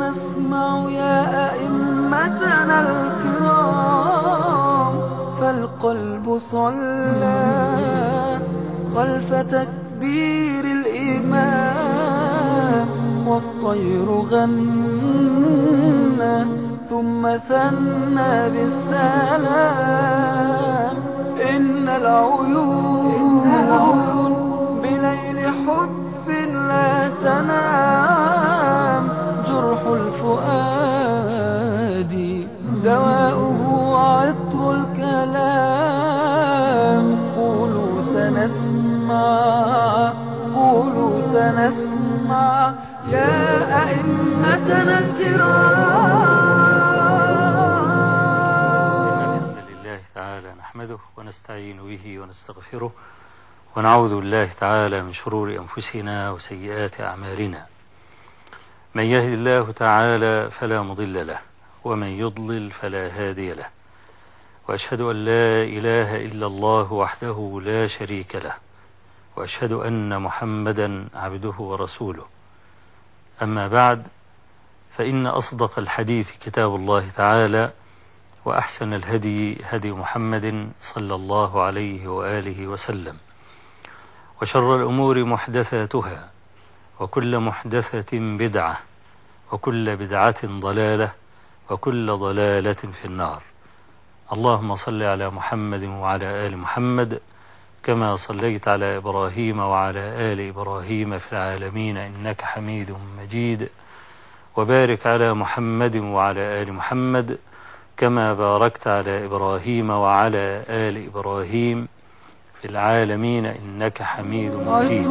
سنسمع يا أئمتنا الكرام. فالقلب صلى خلف تكبير الإمام والطير غنى ثم ثنى بالسلام. إن العيون بليل حب لا تنام. جرح الفؤاد دواؤه عطر الكلام. قولوا سنسمع قولوا سنسمع. يا أئمتنا الكرام. الحمد لله تعالى نحمده ونستعين به ونستغفره ونعوذ بالله تعالى من شرور أنفسنا وسيئات أعمالنا. من يهد الله تعالى فلا مضل له ومن يضلل فلا هادي له. وأشهد أن لا إله إلا الله وحده لا شريك له وأشهد أن محمدا عبده ورسوله. أما بعد فإن أصدق الحديث كتاب الله تعالى وأحسن الهدي هدي محمد صلى الله عليه وآله وسلم. وشر الأمور محدثاتها وكل محدثة بدعة. وكل بدعة ضلالة وكل ضلالة في النار. اللهم صل على محمد وعلى آل محمد كما صليت على إبراهيم وعلى آل إبراهيم في العالمين إنك حميد مجيد. وبارك على محمد وعلى آل محمد كما باركت على إبراهيم وعلى آل إبراهيم في العالمين إنك حميد مجيد.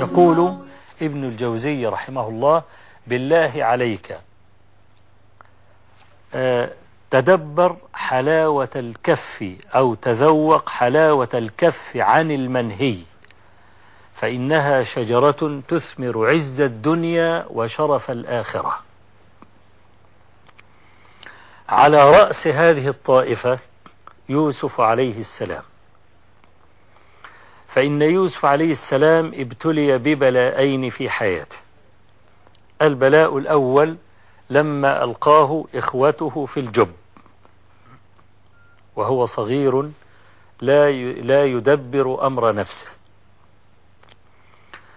يقول ابن الجوزي رحمه الله بالله عليك. آه، تدبر حلاوة الكف أو تذوق حلاوة الكف عن المنهي فإنها شجرة تثمر عز الدنيا وشرف الآخرة. على رأس هذه الطائفة يوسف عليه السلام. فإن يوسف عليه السلام ابتلي ببلاءين في حياته. البلاء الأول لما ألقاه إخوته في الجب وهو صغير لا لا يدبر أمر نفسه.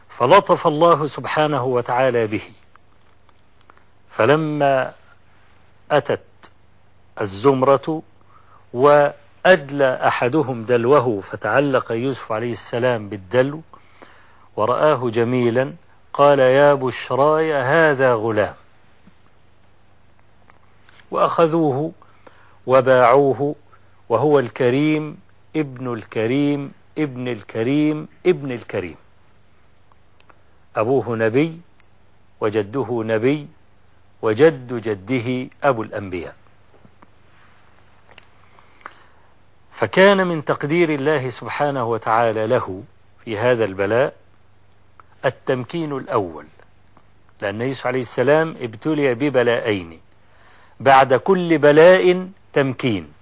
فلطف الله سبحانه وتعالى به. فلما أتت الزمرة وأدلى أحدهم دلوه فتعلق يوسف عليه السلام بالدلو ورآه جميلا قال يا بشراي هذا غلام. وأخذوه وباعوه وهو الكريم ابن الكريم ابن الكريم ابن الكريم. أبوه نبي وجده نبي وجد جده أبو الأنبياء. فكان من تقدير الله سبحانه وتعالى له في هذا البلاء التمكين الأول لأن يوسف عليه السلام ابتلي ببلاءين بعد كل بلاء تمكين.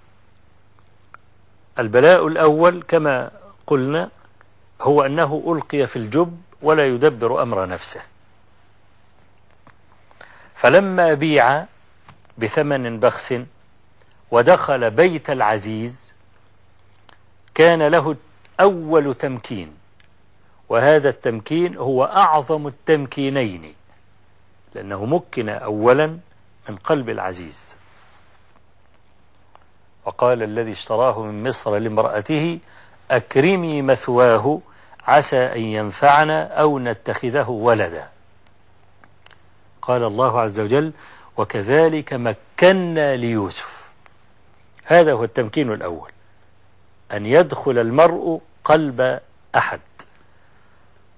البلاء الأول كما قلنا هو أنه ألقي في الجب ولا يدبر أمر نفسه. فلما بيع بثمن بخس ودخل بيت العزيز كان له أول تمكين وهذا التمكين هو أعظم التمكينين لأنه مكن أولا من قلب العزيز. وقال الذي اشتراه من مصر لامرأته أكرمي مثواه عسى أن ينفعنا أو نتخذه ولدا قال الله عز وجل وكذلك مكنا ليوسف هذا هو التمكين الأول. أن يدخل المرء قلب أحد.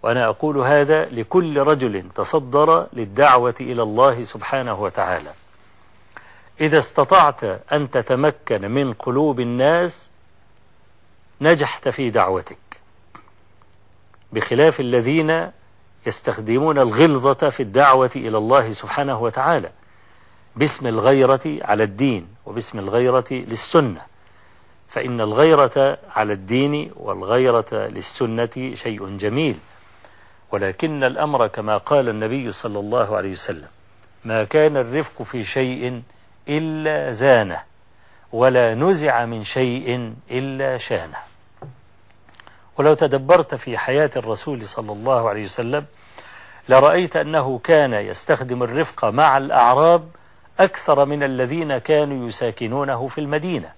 وأنا أقول هذا لكل رجل تصدر للدعوة إلى الله سبحانه وتعالى. إذا استطعت أن تتمكن من قلوب الناس نجحت في دعوتك. بخلاف الذين يستخدمون الغلظة في الدعوة إلى الله سبحانه وتعالى. باسم الغيرة على الدين وباسم الغيرة للسنة. فإن الغيرة على الدين والغيرة للسنة شيء جميل. ولكن الأمر كما قال النبي صلى الله عليه وسلم ما كان الرفق في شيء إلا زانه ولا نزع من شيء إلا شانه. ولو تدبرت في حياة الرسول صلى الله عليه وسلم لرأيت أنه كان يستخدم الرفق مع الأعراب أكثر من الذين كانوا يساكنونه في المدينة.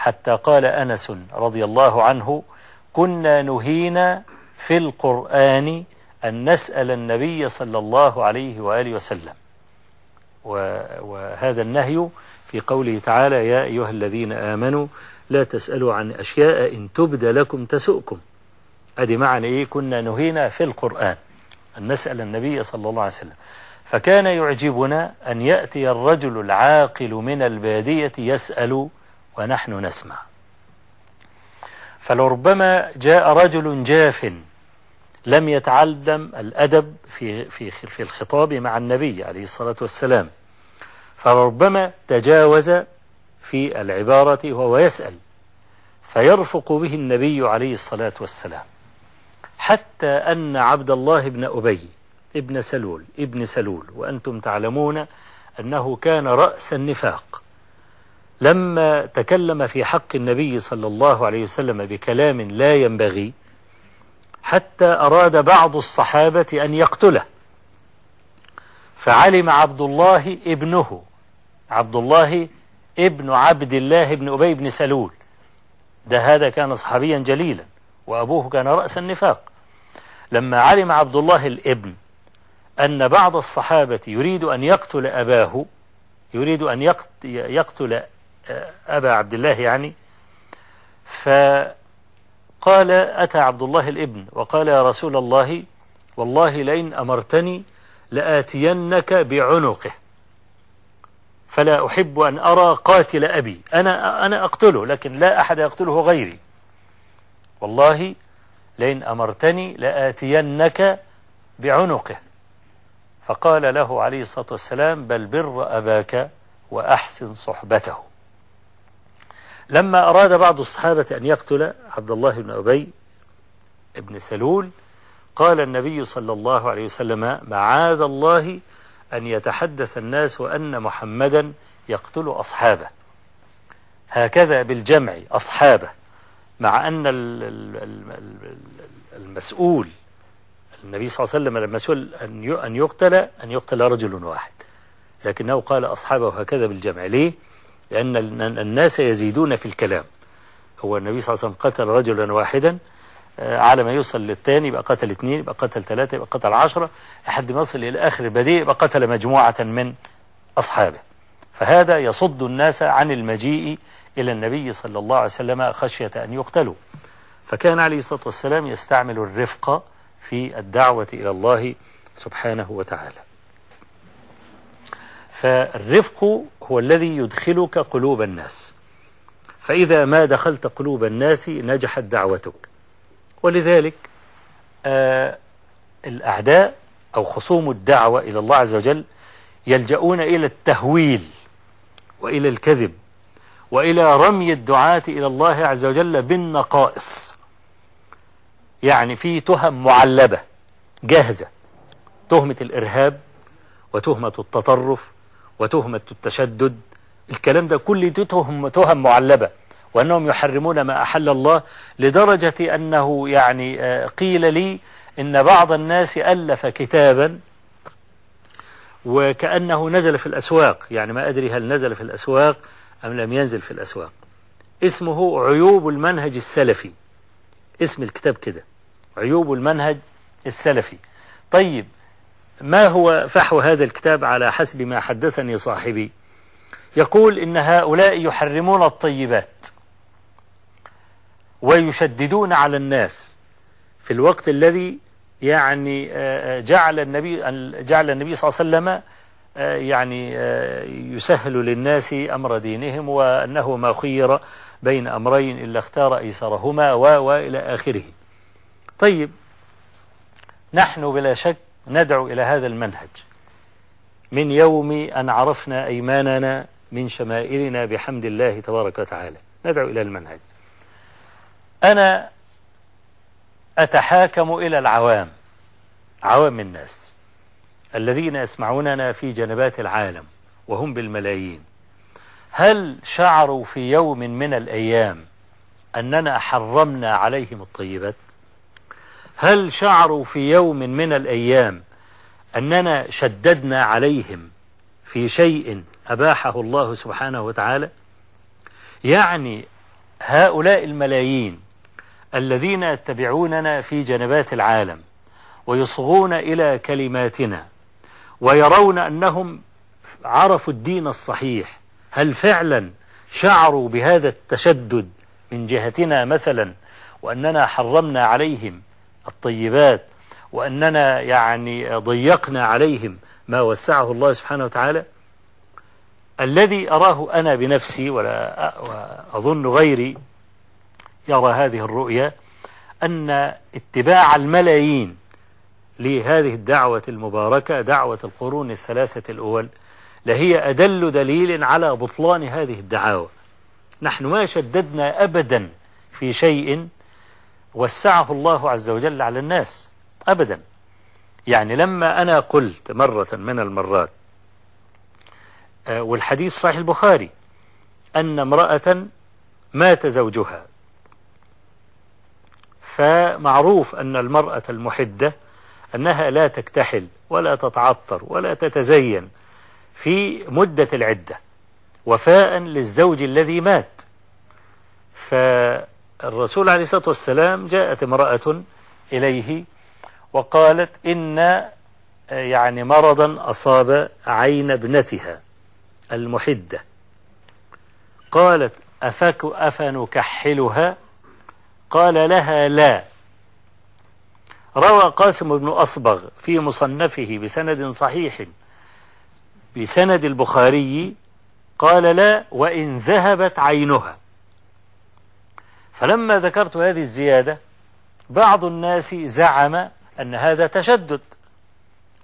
حتى قال أنس رضي الله عنه كنا نهينا في القرآن أن نسأل النبي صلى الله عليه وآله وسلم. وهذا النهي في قوله تعالى يا أيها الذين آمنوا لا تسألوا عن أشياء إن تبد لكم تسؤكم. أدي معنى إيه؟ كنا نهينا في القرآن أن نسأل النبي صلى الله عليه وسلم. فكان يعجبنا أن يأتي الرجل العاقل من البادية يسأل ونحن نسمع. فلربما جاء رجل جاف لم يتعلم الأدب في, في, في الخطاب مع النبي عليه الصلاة والسلام. فربما تجاوز في العبارة وهو يسأل فيرفق به النبي عليه الصلاة والسلام. حتى أن عبد الله بن أبي ابن سلول ابن سلول وأنتم تعلمون أنه كان رأس النفاق. لما تكلم في حق النبي صلى الله عليه وسلم بكلام لا ينبغي حتى أراد بعض الصحابة أن يقتله. فعلم عبد الله ابنه عبد الله ابن عبد الله بن أبي بن سلول. ده هذا كان صحابيا جليلا وأبوه كان رأس النفاق. لما علم عبد الله الابن أن بعض الصحابة يريد أن يقتل أباه يريد أن يقتل أبا عبد الله يعني فقال أتى عبد الله الإبن وقال يا رسول الله والله لئن أمرتني لآتينك بعنقه فلا أحب أن أرى قاتل أبي. أنا, أنا أقتله لكن لا أحد يقتله غيري. والله لئن أمرتني لآتينك بعنقه. فقال له عليه الصلاة والسلام بل بر أباك وأحسن صحبته. لما أراد بعض الصحابة أن يقتل عبد الله بن أبي ابن سلول قال النبي صلى الله عليه وسلم معاذ الله أن يتحدث الناس أن محمدا يقتل أصحابه هكذا بالجمع أصحابه مع أن المسؤول النبي صلى الله عليه وسلم المسؤول أن يقتل أن يقتل رجل واحد. لكنه قال أصحابه هكذا بالجمع. ليه؟ لأن الناس يزيدون في الكلام. هو النبي صلى الله عليه وسلم قتل رجلا واحدا آه، على ما يوصل للثاني يبقى قتل اثنين يبقى قتل ثلاثة يبقى قتل عشرة لحد ما يصل إلى آخر البديء يبقى قتل مجموعة من أصحابه. فهذا يصد الناس عن المجيء إلى النبي صلى الله عليه وسلم خشية أن يقتلوا. فكان عليه الصلاة والسلام يستعمل الرفق في الدعوة إلى الله سبحانه وتعالى. فالرفق هو الذي يدخلك قلوب الناس. فإذا ما دخلت قلوب الناس نجحت دعوتك. ولذلك آه الأعداء أو خصوم الدعوة إلى الله عز وجل يلجؤون إلى التهويل وإلى الكذب وإلى رمي الدعاة إلى الله عز وجل بالنقائص. يعني في تهم معلبة جاهزة تهمة الإرهاب وتهمة التطرف وتهمة التشدد. الكلام ده كل دي تهم, تهم معلبة. وأنهم يحرمون ما أحل الله لدرجة أنه يعني آه، قيل لي إن بعض الناس ألف كتابا وكأنه نزل في الأسواق. يعني ما أدري هل نزل في الأسواق أم لم ينزل في الأسواق. اسمه عيوب المنهج السلفي. اسم الكتاب كده. عيوب المنهج السلفي. طيب ما هو فحو هذا الكتاب على حسب ما حدثني صاحبي؟ يقول إن هؤلاء يحرمون الطيبات ويشددون على الناس في الوقت الذي يعني آه، آه، جعل النبي جعل النبي صلى الله عليه وسلم آه، يعني يسهل للناس أمر دينهم وأنه ما خير بين أمرين إلا اختار أيسرهما وإلى آخره. طيب نحن بلا شك ندعو إلى هذا المنهج. من يوم أن عرفنا أيماننا من شمائلنا بحمد الله تبارك وتعالى. ندعو إلى المنهج. أنا أتحاكم إلى العوام عوام الناس الذين يسمعوننا في جنبات العالم وهم بالملايين. هل شعروا في يوم من الأيام أننا حرمنا عليهم الطيبات؟ هل شعروا في يوم من الأيام أننا شددنا عليهم في شيء أباحه الله سبحانه وتعالى؟ يعني هؤلاء الملايين الذين يتبعوننا في جنبات العالم ويصغون إلى كلماتنا ويرون أنهم عرفوا الدين الصحيح هل فعلا شعروا بهذا التشدد من جهتنا مثلا وأننا حرمنا عليهم الطيبات وأننا يعني ضيقنا عليهم ما وسعه الله سبحانه وتعالى. الذي أراه أنا بنفسي ولا أظن غيري يرى هذه الرؤية أن اتباع الملايين لهذه الدعوة المباركة دعوة القرون الثلاثة الأول لهي أدل دليل على بطلان هذه الدعاوى. نحن ما شددنا أبدا في شيء وسعه الله عز وجل على الناس أبدا. يعني لما أنا قلت مرة من المرات آه، والحديث صحيح البخاري أن امرأة مات زوجها فمعروف أن المرأة المحدة أنها لا تكتحل ولا تتعطر ولا تتزين في مدة العدة وفاء للزوج الذي مات. فالرسول عليه الصلاة والسلام جاءت امرأة إليه وقالت إن يعني مرضا أصاب عين ابنتها المحدة. قالت أفك أفنكحلها؟ قال لها لا. روى قاسم بن أصبغ في مصنفه بسند صحيح بسند البخاري قال لا وإن ذهبت عينها. فلما ذكرت هذه الزيادة بعض الناس زعم أن هذا تشدد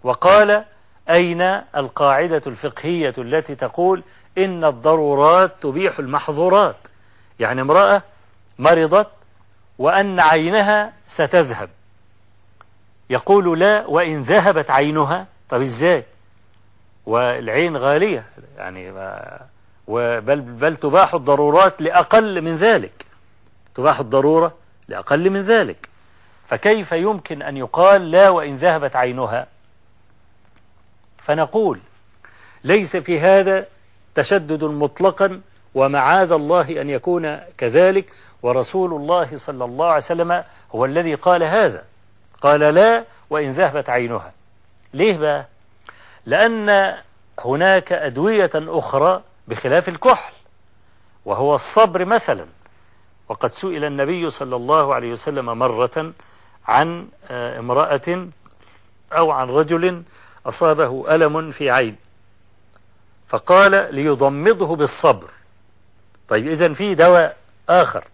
وقال أين القاعدة الفقهية التي تقول إن الضرورات تبيح المحظورات؟ يعني امرأة مرضت وأن عينها ستذهب. يقول لا وإن ذهبت عينها. طب إزاي؟ والعين غالية يعني بل, بل تباح الضرورات لأقل من ذلك. تباح الضرورة لأقل من ذلك. فكيف يمكن أن يقال لا وإن ذهبت عينها؟ فنقول ليس في هذا تشدد مطلقا ومعاذ الله أن يكون كذلك ورسول الله صلى الله عليه وسلم هو الذي قال هذا. قال لا وإن ذهبت عينها. ليه بقى؟ لأن هناك أدوية أخرى بخلاف الكحل وهو الصبر مثلا. وقد سئل النبي صلى الله عليه وسلم مرة عن آه، امرأة أو عن رجل أصابه ألم في عين. فقال ليضمضه بالصبر. طيب إذن في دواء آخر.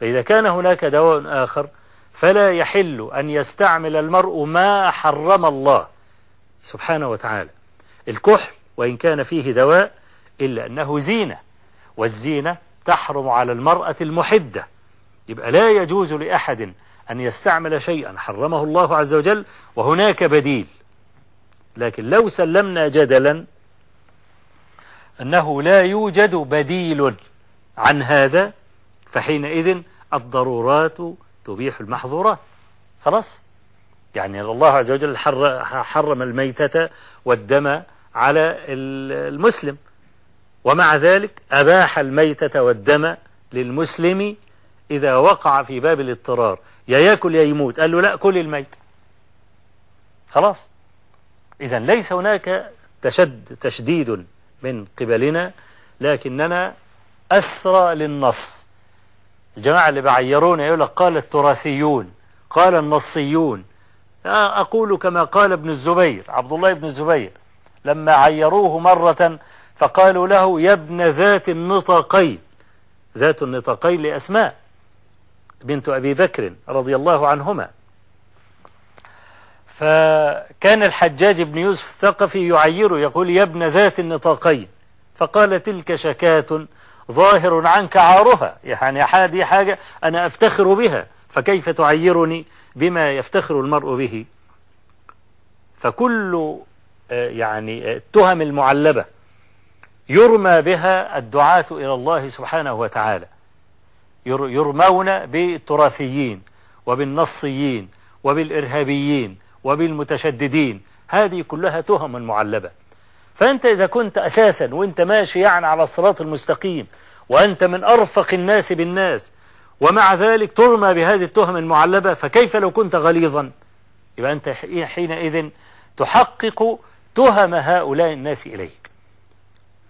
فإذا كان هناك دواء آخر فلا يحل أن يستعمل المرء ما حرم الله سبحانه وتعالى. الكحل وإن كان فيه دواء إلا أنه زينة. والزينة تحرم على المرأة المحدة. يبقى لا يجوز لأحد أن يستعمل شيئا. حرمه الله عز وجل وهناك بديل. لكن لو سلمنا جدلا أنه لا يوجد بديل عن هذا فحينئذ الضرورات تبيح المحظورات. خلاص؟ يعني الله عز وجل حرم الميتة والدم على المسلم. ومع ذلك أباح الميتة والدم للمسلم إذا وقع في باب الاضطرار. يا ياكل يا يموت. قال له لا كل الميت. خلاص. إذا ليس هناك تشد تشديد من قبلنا لكننا أسرى للنص. الجماعة اللي بعيرون يقول لك قال التراثيون قال النصيون. أقول كما قال ابن الزبير عبد الله بن الزبير. لما عيروه مرة فقالوا له يا ابن ذات النطاقين ذات النطاقين لأسماء بنت أبي بكر رضي الله عنهما. فكان الحجاج بن يوسف الثقفي يعيره يقول يا ابن ذات النطاقين فقال تلك شكاة ظاهر عنك عارها. يعني هذه حاجة أنا أفتخر بها. فكيف تعيرني بما يفتخر المرء به؟ فكل آه، يعني آه، التهم المعلبة يرمى بها الدعاة إلى الله سبحانه وتعالى. ير- يرمون بالتراثيين وبالنصيين وبالإرهابيين وبالمتشددين. هذه كلها تهم معلبة. فأنت إذا كنت أساسا وأنت ماشي يعني على الصراط المستقيم وأنت من أرفق الناس بالناس ومع ذلك ترمى بهذه التهم المعلبة فكيف لو كنت غليظا؟ يبقى أنت حي- حينئذ تحقق تهم هؤلاء الناس إليك.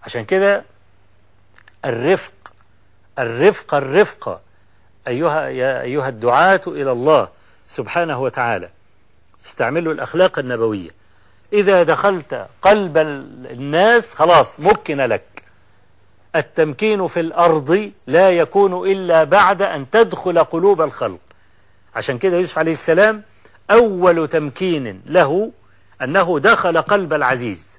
عشان كده الرفق الرفق الرفق أيها يا أيها الدعاة إلى الله سبحانه وتعالى. استعملوا الأخلاق النبوية. إذا دخلت قلب ال- الناس خلاص مكن لك. التمكين في الأرض لا يكون إلا بعد أن تدخل قلوب الخلق. عشان كده يوسف عليه السلام أول تمكين له أنه دخل قلب العزيز.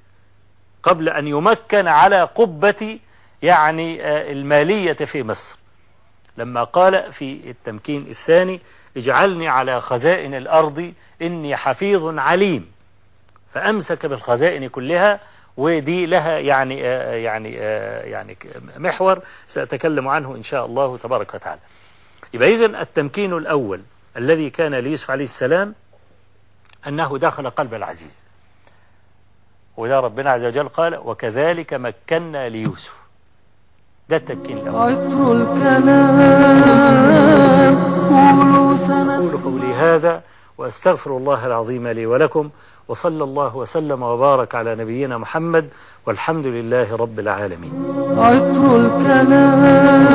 قبل أن يمكن على قبة يعني آه، المالية في مصر. لما قال في التمكين الثاني اجعلني على خزائن الأرض إني حفيظ عليم. فأمسك بالخزائن كلها ودي لها يعني آه، يعني آه، يعني ك- محور سأتكلم عنه إن شاء الله تبارك وتعالى. يبقى إذن التمكين الأول الذي كان ليوسف عليه السلام أنه دخل قلب العزيز. وده ربنا عز وجل قال وكذلك مكنا ليوسف. ده التمكين الأول. عطر الكلام قولوا سنسمع. قولي هذا وأستغفر الله العظيم لي ولكم وصلى الله وسلم وبارك على نبينا محمد والحمد لله رب العالمين. عطر الكلام